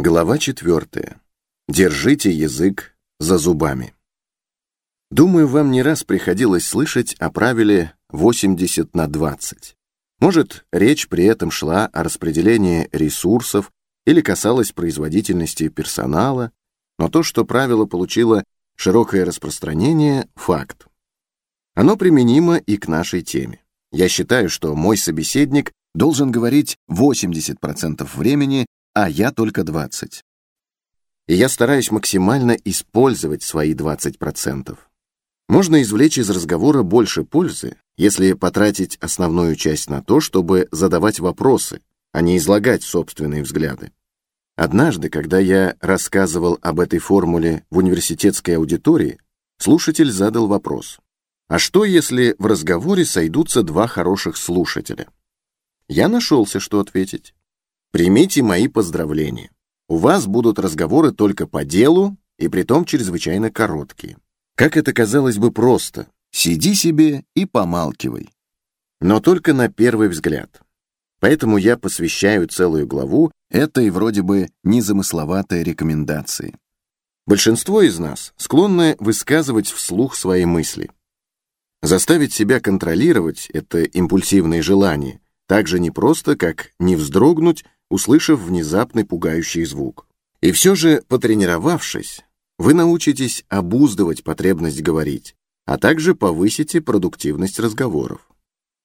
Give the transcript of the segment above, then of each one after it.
Глава четвертая. Держите язык за зубами. Думаю, вам не раз приходилось слышать о правиле 80 на 20. Может, речь при этом шла о распределении ресурсов или касалась производительности персонала, но то, что правило получило широкое распространение – факт. Оно применимо и к нашей теме. Я считаю, что мой собеседник должен говорить 80% времени а я только 20. И я стараюсь максимально использовать свои 20%. Можно извлечь из разговора больше пользы, если потратить основную часть на то, чтобы задавать вопросы, а не излагать собственные взгляды. Однажды, когда я рассказывал об этой формуле в университетской аудитории, слушатель задал вопрос. А что, если в разговоре сойдутся два хороших слушателя? Я нашелся, что ответить. Примите мои поздравления. У вас будут разговоры только по делу, и притом чрезвычайно короткие. Как это казалось бы просто. Сиди себе и помалкивай. Но только на первый взгляд. Поэтому я посвящаю целую главу этой вроде бы незамысловатой рекомендации. Большинство из нас склонны высказывать вслух свои мысли. Заставить себя контролировать это импульсивное желание так же непросто, как не вздрогнуть услышав внезапный пугающий звук. И все же, потренировавшись, вы научитесь обуздывать потребность говорить, а также повысите продуктивность разговоров.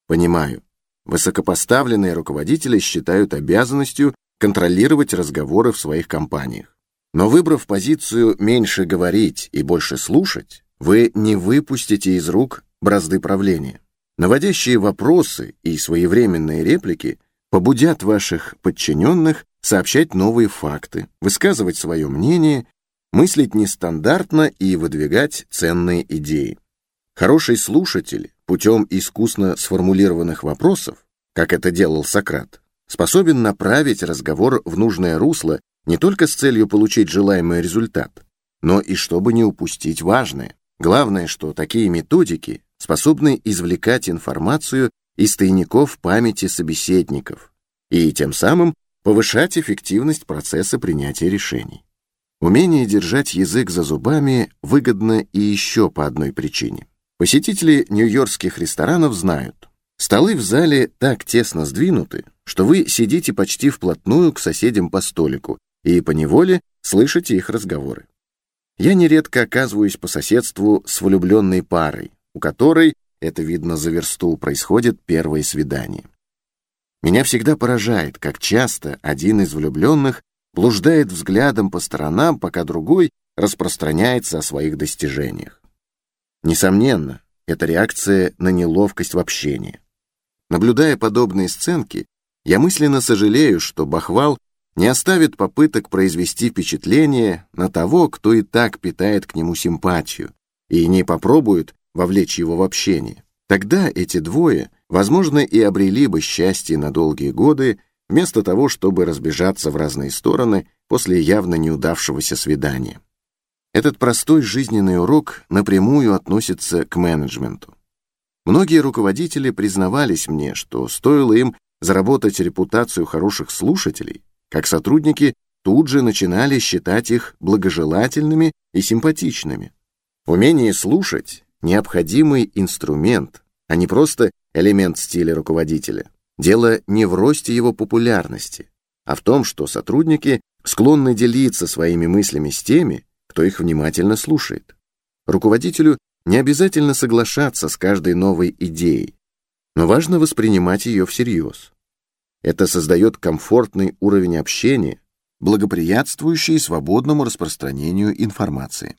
Понимаю, высокопоставленные руководители считают обязанностью контролировать разговоры в своих компаниях. Но выбрав позицию «меньше говорить и больше слушать», вы не выпустите из рук бразды правления. Наводящие вопросы и своевременные реплики побудят ваших подчиненных сообщать новые факты, высказывать свое мнение, мыслить нестандартно и выдвигать ценные идеи. Хороший слушатель путем искусно сформулированных вопросов, как это делал Сократ, способен направить разговор в нужное русло не только с целью получить желаемый результат, но и чтобы не упустить важное. Главное, что такие методики способны извлекать информацию из тайников памяти собеседников и тем самым повышать эффективность процесса принятия решений. Умение держать язык за зубами выгодно и еще по одной причине. Посетители нью-йоркских ресторанов знают, столы в зале так тесно сдвинуты, что вы сидите почти вплотную к соседям по столику и поневоле слышите их разговоры. Я нередко оказываюсь по соседству с влюбленной парой, у которой это видно за версту, происходит первое свидание. Меня всегда поражает, как часто один из влюбленных блуждает взглядом по сторонам, пока другой распространяется о своих достижениях. Несомненно, это реакция на неловкость в общении. Наблюдая подобные сценки, я мысленно сожалею, что Бахвал не оставит попыток произвести впечатление на того, кто и так питает к нему симпатию, и не попробует вовлечь его в общение. Тогда эти двое, возможно, и обрели бы счастье на долгие годы, вместо того, чтобы разбежаться в разные стороны после явно неудавшегося свидания. Этот простой жизненный урок напрямую относится к менеджменту. Многие руководители признавались мне, что стоило им заработать репутацию хороших слушателей, как сотрудники тут же начинали считать их благожелательными и симпатичными. Умение слушать необходимый инструмент, а не просто элемент стиля руководителя. Дело не в росте его популярности, а в том, что сотрудники склонны делиться своими мыслями с теми, кто их внимательно слушает. Руководителю не обязательно соглашаться с каждой новой идеей, но важно воспринимать ее всерьез. Это создает комфортный уровень общения, благоприятствующий свободному распространению информации.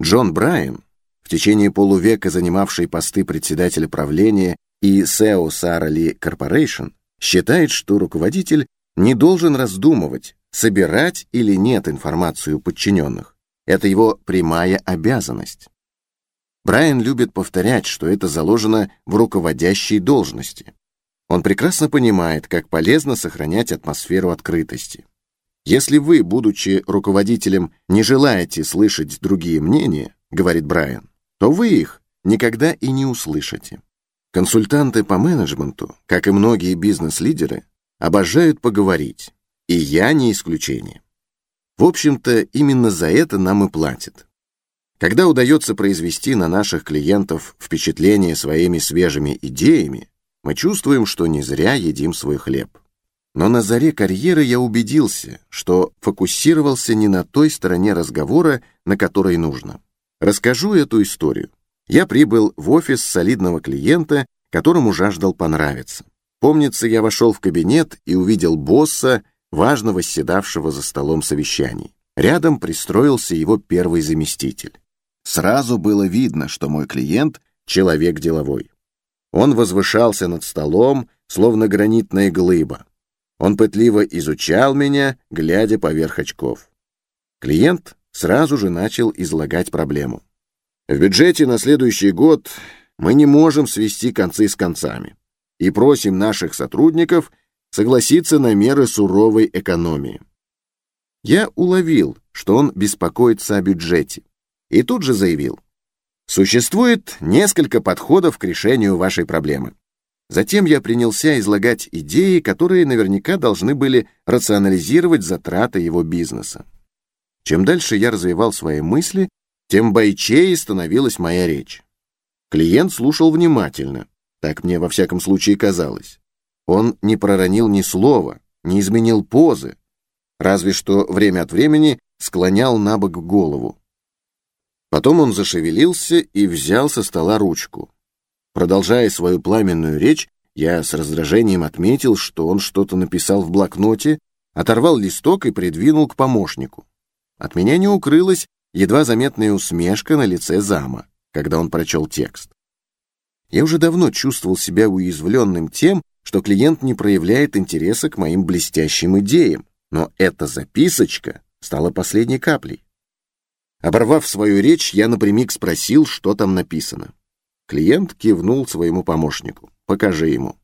Джон Брайан в течение полувека занимавший посты председателя правления и SEO Lee Corporation, считает, что руководитель не должен раздумывать, собирать или нет информацию подчиненных. Это его прямая обязанность. Брайан любит повторять, что это заложено в руководящей должности. Он прекрасно понимает, как полезно сохранять атмосферу открытости. Если вы, будучи руководителем, не желаете слышать другие мнения, говорит Брайан, то вы их никогда и не услышите. Консультанты по менеджменту, как и многие бизнес-лидеры, обожают поговорить, и я не исключение. В общем-то, именно за это нам и платят. Когда удается произвести на наших клиентов впечатление своими свежими идеями, мы чувствуем, что не зря едим свой хлеб. Но на заре карьеры я убедился, что фокусировался не на той стороне разговора, на которой нужно. Расскажу эту историю. Я прибыл в офис солидного клиента, которому жаждал понравиться. Помнится, я вошел в кабинет и увидел босса, важно восседавшего за столом совещаний. Рядом пристроился его первый заместитель. Сразу было видно, что мой клиент — человек деловой. Он возвышался над столом, словно гранитная глыба. Он пытливо изучал меня, глядя поверх очков. Клиент сразу же начал излагать проблему. В бюджете на следующий год мы не можем свести концы с концами и просим наших сотрудников согласиться на меры суровой экономии. Я уловил, что он беспокоится о бюджете, и тут же заявил, существует несколько подходов к решению вашей проблемы. Затем я принялся излагать идеи, которые наверняка должны были рационализировать затраты его бизнеса. Чем дальше я развивал свои мысли, тем бойчее становилась моя речь. Клиент слушал внимательно, так мне во всяком случае казалось. Он не проронил ни слова, не изменил позы, разве что время от времени склонял на бок голову. Потом он зашевелился и взял со стола ручку. Продолжая свою пламенную речь, я с раздражением отметил, что он что-то написал в блокноте, оторвал листок и придвинул к помощнику. От меня не укрылась едва заметная усмешка на лице зама, когда он прочел текст. Я уже давно чувствовал себя уязвленным тем, что клиент не проявляет интереса к моим блестящим идеям, но эта записочка стала последней каплей. Оборвав свою речь, я напрямик спросил, что там написано. Клиент кивнул своему помощнику. «Покажи ему».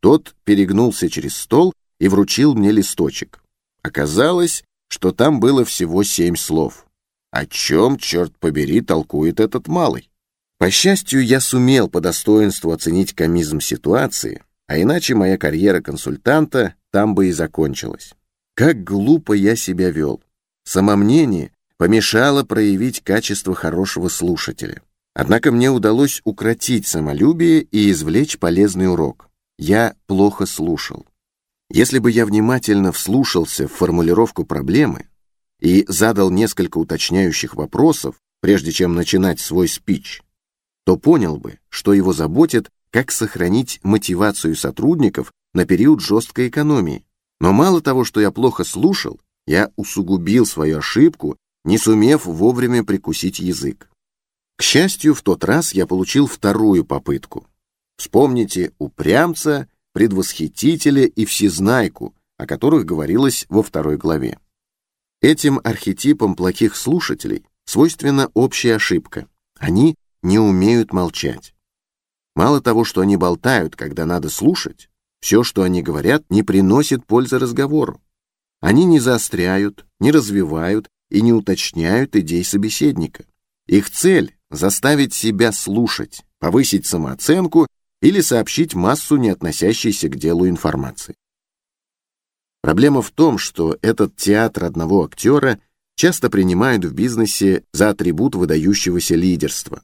Тот перегнулся через стол и вручил мне листочек. Оказалось, что там было всего семь слов. О чем, черт побери, толкует этот малый? По счастью, я сумел по достоинству оценить комизм ситуации, а иначе моя карьера консультанта там бы и закончилась. Как глупо я себя вел. Самомнение помешало проявить качество хорошего слушателя. Однако мне удалось укротить самолюбие и извлечь полезный урок. Я плохо слушал. Если бы я внимательно вслушался в формулировку проблемы и задал несколько уточняющих вопросов, прежде чем начинать свой спич, то понял бы, что его заботит, как сохранить мотивацию сотрудников на период жесткой экономии. Но мало того, что я плохо слушал, я усугубил свою ошибку, не сумев вовремя прикусить язык. К счастью, в тот раз я получил вторую попытку. Вспомните упрямца, предвосхитителя и всезнайку, о которых говорилось во второй главе. Этим архетипам плохих слушателей свойственна общая ошибка. Они не умеют молчать. Мало того, что они болтают, когда надо слушать, все, что они говорят, не приносит пользы разговору. Они не заостряют, не развивают и не уточняют идей собеседника. Их цель заставить себя слушать, повысить самооценку или сообщить массу не относящейся к делу информации. Проблема в том, что этот театр одного актера часто принимают в бизнесе за атрибут выдающегося лидерства.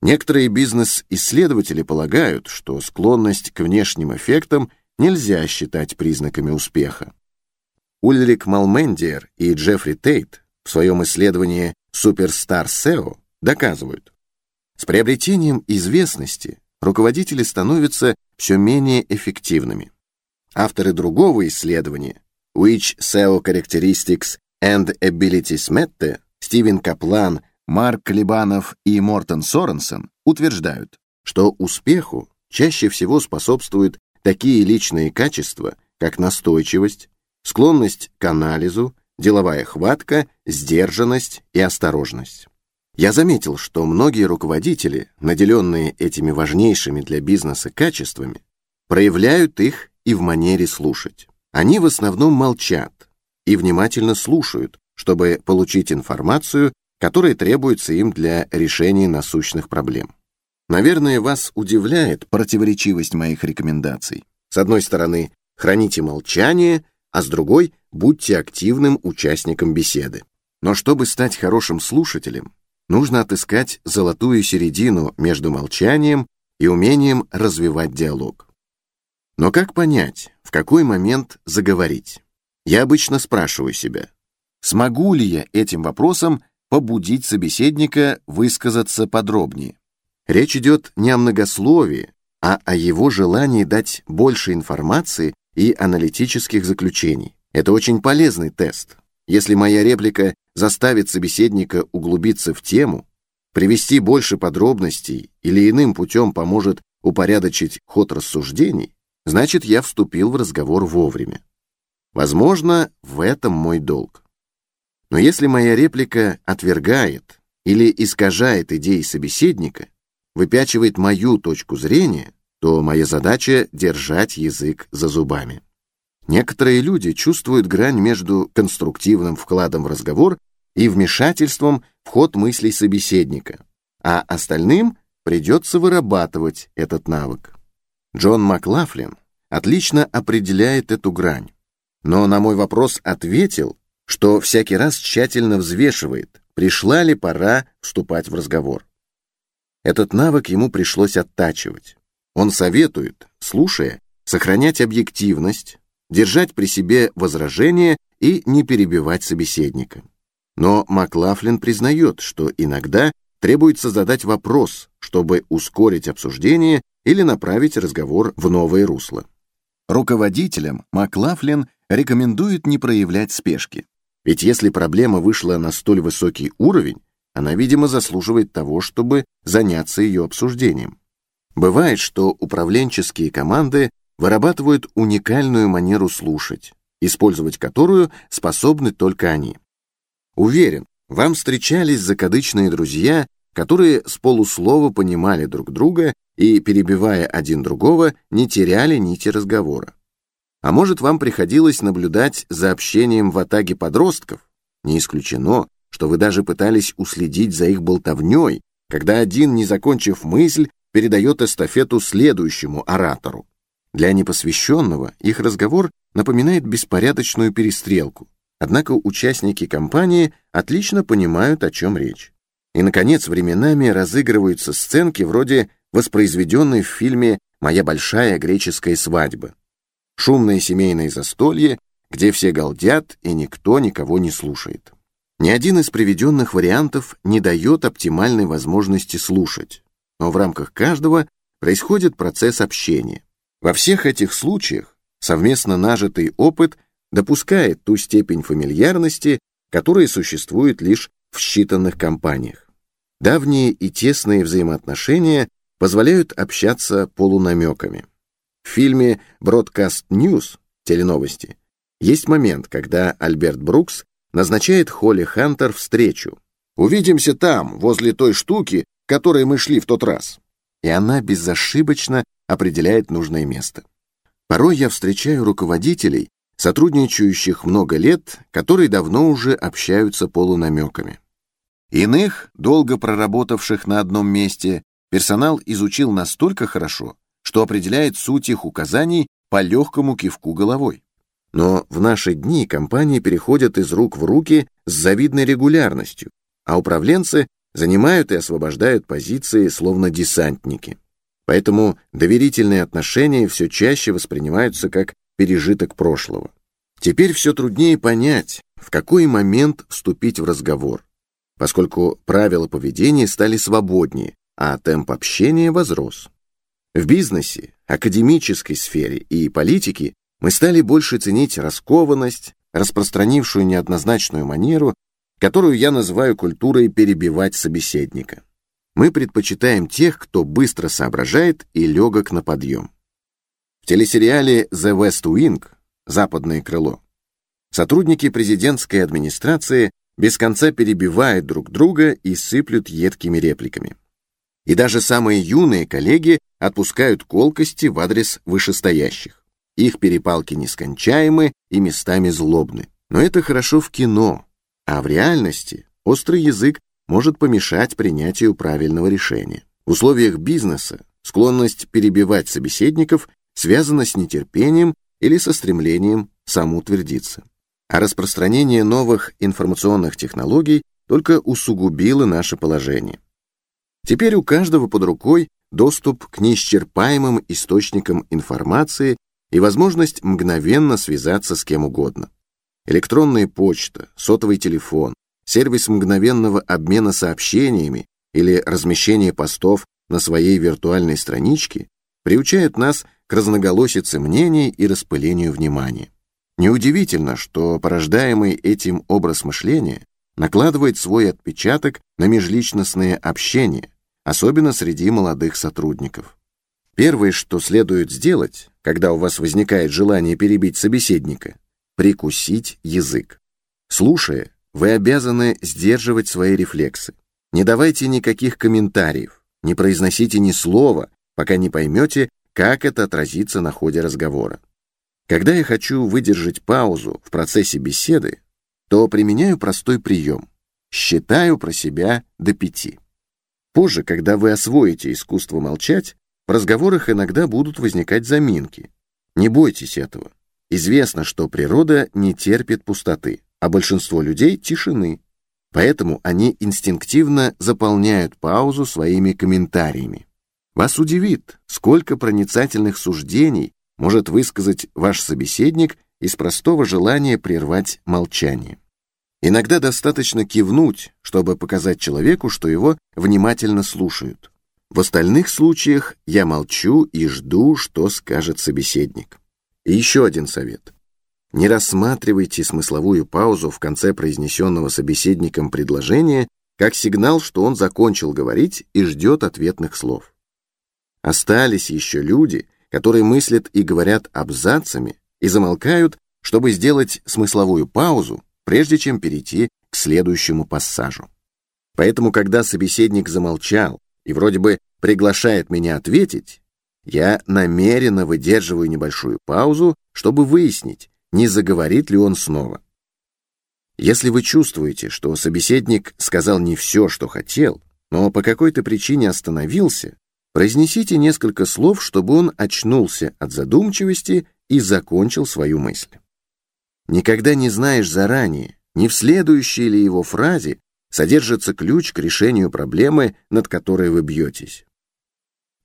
Некоторые бизнес-исследователи полагают, что склонность к внешним эффектам нельзя считать признаками успеха. Ульрик Малмендиер и Джеффри Тейт в своем исследовании «Суперстар SEO» доказывают. С приобретением известности руководители становятся все менее эффективными. Авторы другого исследования Which SEO Characteristics and Abilities Matter Стивен Каплан, Марк Либанов и Мортон Соренсон утверждают, что успеху чаще всего способствуют такие личные качества, как настойчивость, склонность к анализу, деловая хватка, сдержанность и осторожность. Я заметил, что многие руководители, наделенные этими важнейшими для бизнеса качествами, проявляют их и в манере слушать. Они в основном молчат и внимательно слушают, чтобы получить информацию, которая требуется им для решения насущных проблем. Наверное, вас удивляет противоречивость моих рекомендаций. С одной стороны, храните молчание, а с другой — будьте активным участником беседы. Но чтобы стать хорошим слушателем, нужно отыскать золотую середину между молчанием и умением развивать диалог. Но как понять, в какой момент заговорить? Я обычно спрашиваю себя, смогу ли я этим вопросом побудить собеседника высказаться подробнее? Речь идет не о многословии, а о его желании дать больше информации и аналитических заключений. Это очень полезный тест. Если моя реплика заставит собеседника углубиться в тему, привести больше подробностей или иным путем поможет упорядочить ход рассуждений, значит, я вступил в разговор вовремя. Возможно, в этом мой долг. Но если моя реплика отвергает или искажает идеи собеседника, выпячивает мою точку зрения, то моя задача — держать язык за зубами. Некоторые люди чувствуют грань между конструктивным вкладом в разговор и вмешательством в ход мыслей собеседника, а остальным придется вырабатывать этот навык. Джон Маклафлин отлично определяет эту грань, но на мой вопрос ответил, что всякий раз тщательно взвешивает, пришла ли пора вступать в разговор. Этот навык ему пришлось оттачивать. Он советует, слушая, сохранять объективность, держать при себе возражения и не перебивать собеседника. Но Маклафлин признает, что иногда требуется задать вопрос, чтобы ускорить обсуждение или направить разговор в новое русло. Руководителям Маклафлин рекомендует не проявлять спешки. Ведь если проблема вышла на столь высокий уровень, она, видимо, заслуживает того, чтобы заняться ее обсуждением. Бывает, что управленческие команды вырабатывают уникальную манеру слушать, использовать которую способны только они. Уверен, вам встречались закадычные друзья, которые с полуслова понимали друг друга и, перебивая один другого, не теряли нити разговора. А может, вам приходилось наблюдать за общением в атаге подростков? Не исключено, что вы даже пытались уследить за их болтовней, когда один, не закончив мысль, передает эстафету следующему оратору. Для непосвященного их разговор напоминает беспорядочную перестрелку, однако участники кампании отлично понимают, о чем речь. И, наконец, временами разыгрываются сценки вроде воспроизведенной в фильме «Моя большая греческая свадьба». Шумное семейное застолье, где все галдят и никто никого не слушает. Ни один из приведенных вариантов не дает оптимальной возможности слушать, но в рамках каждого происходит процесс общения. Во всех этих случаях совместно нажитый опыт допускает ту степень фамильярности, которая существует лишь в считанных компаниях. Давние и тесные взаимоотношения позволяют общаться полунамеками. В фильме «Broadcast News» теленовости есть момент, когда Альберт Брукс назначает Холли Хантер встречу. «Увидимся там, возле той штуки, которой мы шли в тот раз». И она безошибочно определяет нужное место. Порой я встречаю руководителей, сотрудничающих много лет, которые давно уже общаются полунамеками. Иных, долго проработавших на одном месте, персонал изучил настолько хорошо, что определяет суть их указаний по легкому кивку головой. Но в наши дни компании переходят из рук в руки с завидной регулярностью, а управленцы занимают и освобождают позиции словно десантники. Поэтому доверительные отношения все чаще воспринимаются как пережиток прошлого. Теперь все труднее понять, в какой момент вступить в разговор, поскольку правила поведения стали свободнее, а темп общения возрос. В бизнесе, академической сфере и политике мы стали больше ценить раскованность, распространившую неоднозначную манеру, которую я называю культурой перебивать собеседника. Мы предпочитаем тех, кто быстро соображает и легок на подъем. В телесериале «The West Wing» «Западное крыло» сотрудники президентской администрации без конца перебивают друг друга и сыплют едкими репликами. И даже самые юные коллеги отпускают колкости в адрес вышестоящих. Их перепалки нескончаемы и местами злобны. Но это хорошо в кино, а в реальности острый язык может помешать принятию правильного решения. В условиях бизнеса склонность перебивать собеседников связана с нетерпением или со стремлением самоутвердиться. А распространение новых информационных технологий только усугубило наше положение. Теперь у каждого под рукой доступ к неисчерпаемым источникам информации и возможность мгновенно связаться с кем угодно. Электронная почта, сотовый телефон, сервис мгновенного обмена сообщениями или размещения постов на своей виртуальной страничке приучают нас к разноголосице мнений и распылению внимания. Неудивительно, что порождаемый этим образ мышления накладывает свой отпечаток на межличностные общения, особенно среди молодых сотрудников. Первое, что следует сделать, когда у вас возникает желание перебить собеседника, прикусить язык. Слушая, вы обязаны сдерживать свои рефлексы. Не давайте никаких комментариев, не произносите ни слова, пока не поймете, как это отразится на ходе разговора. Когда я хочу выдержать паузу в процессе беседы, то применяю простой прием. Считаю про себя до пяти. Позже, когда вы освоите искусство молчать, в разговорах иногда будут возникать заминки. Не бойтесь этого. Известно, что природа не терпит пустоты, а большинство людей — тишины. Поэтому они инстинктивно заполняют паузу своими комментариями. Вас удивит, сколько проницательных суждений может высказать ваш собеседник из простого желания прервать молчание. Иногда достаточно кивнуть, чтобы показать человеку, что его внимательно слушают. В остальных случаях я молчу и жду, что скажет собеседник. И еще один совет. Не рассматривайте смысловую паузу в конце произнесенного собеседником предложения как сигнал, что он закончил говорить и ждет ответных слов. Остались еще люди, которые мыслят и говорят абзацами и замолкают, чтобы сделать смысловую паузу, прежде чем перейти к следующему пассажу. Поэтому, когда собеседник замолчал и вроде бы приглашает меня ответить, я намеренно выдерживаю небольшую паузу, чтобы выяснить, не заговорит ли он снова. Если вы чувствуете, что собеседник сказал не все, что хотел, но по какой-то причине остановился, Произнесите несколько слов, чтобы он очнулся от задумчивости и закончил свою мысль. Никогда не знаешь заранее, не в следующей ли его фразе содержится ключ к решению проблемы, над которой вы бьетесь.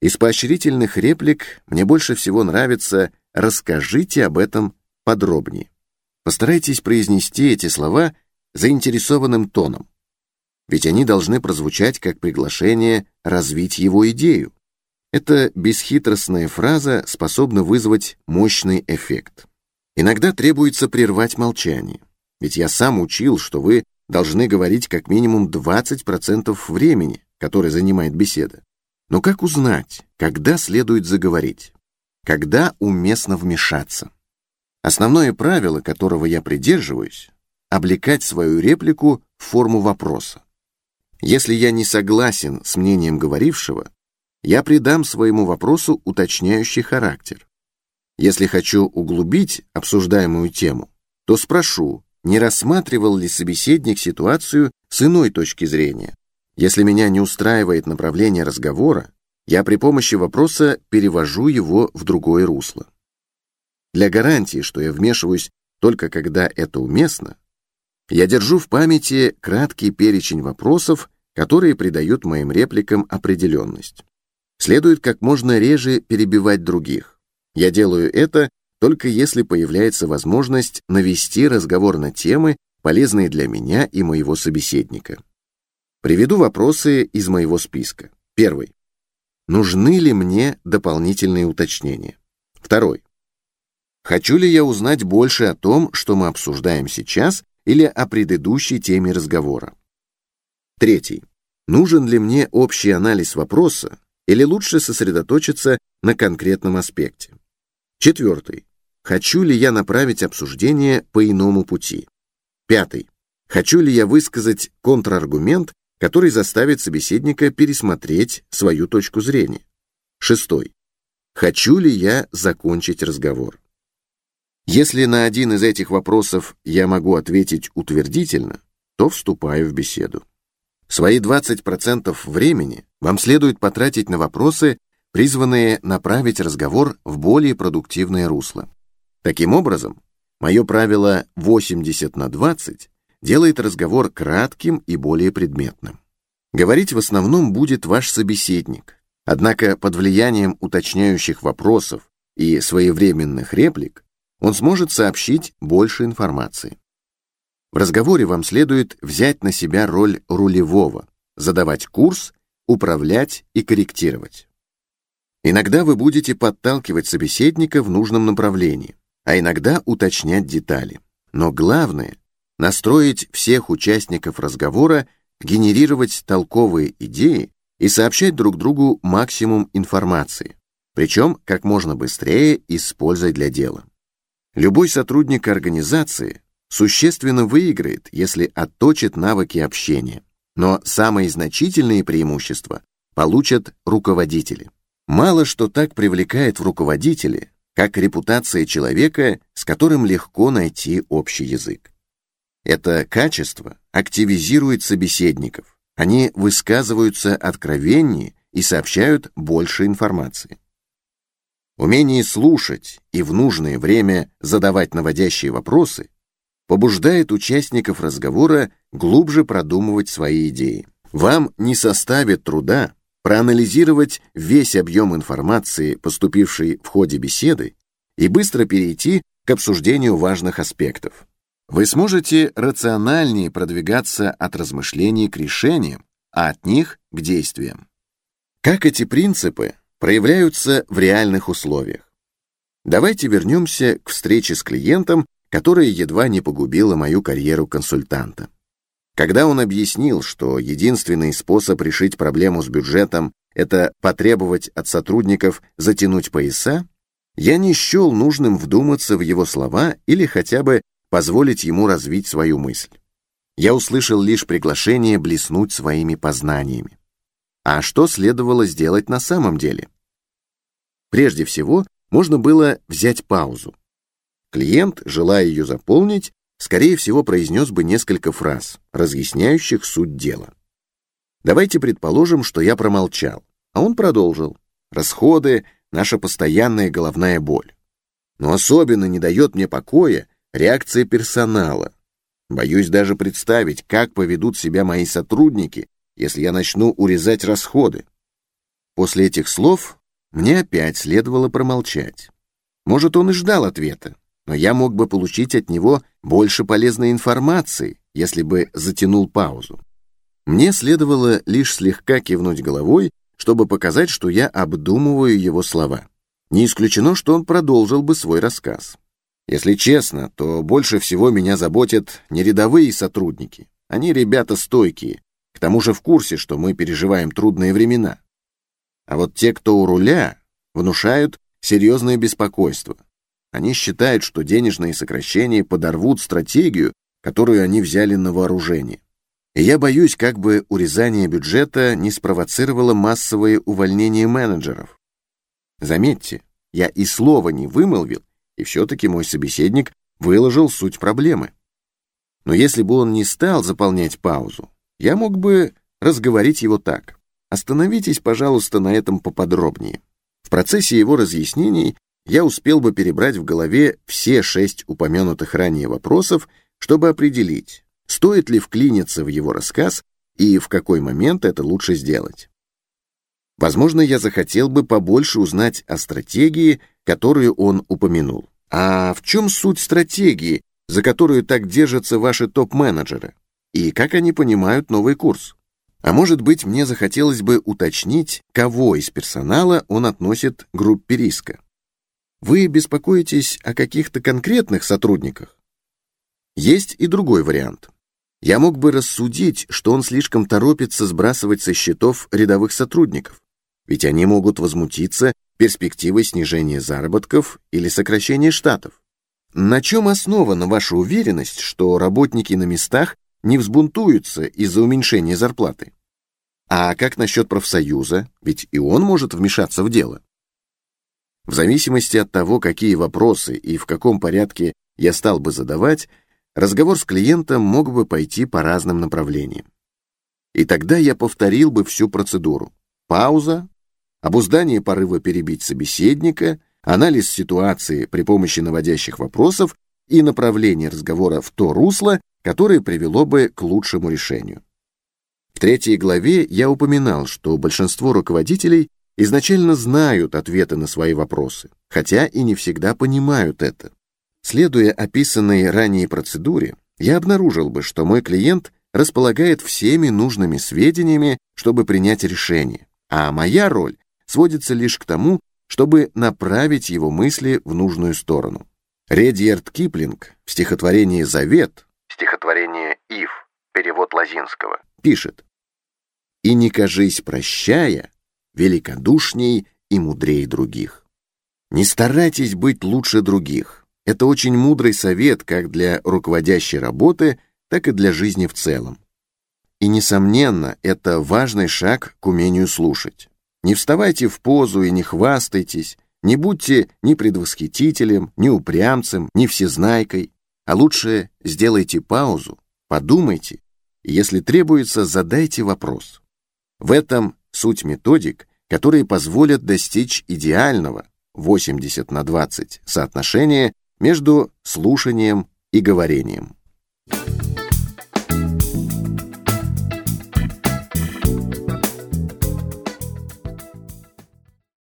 Из поощрительных реплик мне больше всего нравится «расскажите об этом подробнее». Постарайтесь произнести эти слова заинтересованным тоном, ведь они должны прозвучать как приглашение развить его идею. Эта бесхитростная фраза способна вызвать мощный эффект. Иногда требуется прервать молчание, ведь я сам учил, что вы должны говорить как минимум 20% времени, которое занимает беседа. Но как узнать, когда следует заговорить? Когда уместно вмешаться? Основное правило, которого я придерживаюсь, облекать свою реплику в форму вопроса. Если я не согласен с мнением говорившего, я придам своему вопросу уточняющий характер. Если хочу углубить обсуждаемую тему, то спрошу, не рассматривал ли собеседник ситуацию с иной точки зрения. Если меня не устраивает направление разговора, я при помощи вопроса перевожу его в другое русло. Для гарантии, что я вмешиваюсь только когда это уместно, я держу в памяти краткий перечень вопросов, которые придают моим репликам определенность. Следует как можно реже перебивать других. Я делаю это только если появляется возможность навести разговор на темы, полезные для меня и моего собеседника. Приведу вопросы из моего списка. Первый. Нужны ли мне дополнительные уточнения? Второй. Хочу ли я узнать больше о том, что мы обсуждаем сейчас, или о предыдущей теме разговора? Третий. Нужен ли мне общий анализ вопроса, или лучше сосредоточиться на конкретном аспекте? Четвертый. Хочу ли я направить обсуждение по иному пути? Пятый. Хочу ли я высказать контраргумент, который заставит собеседника пересмотреть свою точку зрения? Шестой. Хочу ли я закончить разговор? Если на один из этих вопросов я могу ответить утвердительно, то вступаю в беседу. Свои 20% времени вам следует потратить на вопросы, призванные направить разговор в более продуктивное русло. Таким образом, мое правило 80 на 20 делает разговор кратким и более предметным. Говорить в основном будет ваш собеседник, однако под влиянием уточняющих вопросов и своевременных реплик он сможет сообщить больше информации. В разговоре вам следует взять на себя роль рулевого, задавать курс, управлять и корректировать. Иногда вы будете подталкивать собеседника в нужном направлении, а иногда уточнять детали. Но главное — настроить всех участников разговора генерировать толковые идеи и сообщать друг другу максимум информации, причем как можно быстрее используя для дела. Любой сотрудник организации существенно выиграет, если отточит навыки общения, но самые значительные преимущества получат руководители. Мало что так привлекает в руководителе, как репутация человека, с которым легко найти общий язык. Это качество активизирует собеседников. Они высказываются откровеннее и сообщают больше информации. Умение слушать и в нужное время задавать наводящие вопросы побуждает участников разговора глубже продумывать свои идеи. Вам не составит труда проанализировать весь объем информации, поступившей в ходе беседы, и быстро перейти к обсуждению важных аспектов. Вы сможете рациональнее продвигаться от размышлений к решениям, а от них к действиям. Как эти принципы проявляются в реальных условиях? Давайте вернемся к встрече с клиентом, которая едва не погубила мою карьеру консультанта. Когда он объяснил, что единственный способ решить проблему с бюджетом – это потребовать от сотрудников затянуть пояса, я не счел нужным вдуматься в его слова или хотя бы позволить ему развить свою мысль. Я услышал лишь приглашение блеснуть своими познаниями. А что следовало сделать на самом деле? Прежде всего, можно было взять паузу. Клиент, желая ее заполнить, скорее всего, произнес бы несколько фраз, разъясняющих суть дела. Давайте предположим, что я промолчал, а он продолжил. Расходы — наша постоянная головная боль. Но особенно не дает мне покоя Реакция персонала. Боюсь даже представить, как поведут себя мои сотрудники, если я начну урезать расходы. После этих слов мне опять следовало промолчать. Может, он и ждал ответа, но я мог бы получить от него больше полезной информации, если бы затянул паузу. Мне следовало лишь слегка кивнуть головой, чтобы показать, что я обдумываю его слова. Не исключено, что он продолжил бы свой рассказ. Если честно, то больше всего меня заботят не рядовые сотрудники. Они ребята стойкие, тому же в курсе, что мы переживаем трудные времена. А вот те, кто у руля, внушают серьезное беспокойство. Они считают, что денежные сокращения подорвут стратегию, которую они взяли на вооружение. И я боюсь, как бы урезание бюджета не спровоцировало массовое увольнение менеджеров. Заметьте, я и слова не вымолвил, и все-таки мой собеседник выложил суть проблемы. Но если бы он не стал заполнять паузу, я мог бы разговорить его так. Остановитесь, пожалуйста, на этом поподробнее. В процессе его разъяснений я успел бы перебрать в голове все шесть упомянутых ранее вопросов, чтобы определить, стоит ли вклиниться в его рассказ и в какой момент это лучше сделать. Возможно, я захотел бы побольше узнать о стратегии, которую он упомянул. А в чем суть стратегии, за которую так держатся ваши топ-менеджеры? И как они понимают новый курс? А может быть, мне захотелось бы уточнить, кого из персонала он относит к группе риска. Вы беспокоитесь о каких-то конкретных сотрудниках? Есть и другой вариант. Я мог бы рассудить, что он слишком торопится сбрасывать со счетов рядовых сотрудников, ведь они могут возмутиться перспективой снижения заработков или сокращения штатов. На чем основана ваша уверенность, что работники на местах не взбунтуются из-за уменьшения зарплаты? А как насчет профсоюза? Ведь и он может вмешаться в дело. В зависимости от того, какие вопросы и в каком порядке я стал бы задавать, разговор с клиентом мог бы пойти по разным направлениям. И тогда я повторил бы всю процедуру. Пауза, обуздание порыва перебить собеседника, анализ ситуации при помощи наводящих вопросов и направление разговора в то русло, которое привело бы к лучшему решению. В третьей главе я упоминал, что большинство руководителей изначально знают ответы на свои вопросы, хотя и не всегда понимают это. Следуя описанной ранее процедуре, я обнаружил бы, что мой клиент располагает всеми нужными сведениями, чтобы принять решение, а моя роль сводится лишь к тому, чтобы направить его мысли в нужную сторону. Редьярд Киплинг в стихотворении «Завет» стихотворение «Ив», перевод Лазинского, пишет «И не кажись, прощая, великодушней и мудрей других». Не старайтесь быть лучше других. Это очень мудрый совет как для руководящей работы, так и для жизни в целом. И, несомненно, это важный шаг к умению слушать. Не вставайте в позу и не хвастайтесь, не будьте ни предвосхитителем, ни упрямцем, ни всезнайкой, а лучше сделайте паузу, подумайте, и если требуется, задайте вопрос. В этом суть методик, которые позволят достичь идеального 80 на 20 соотношения между слушанием и говорением.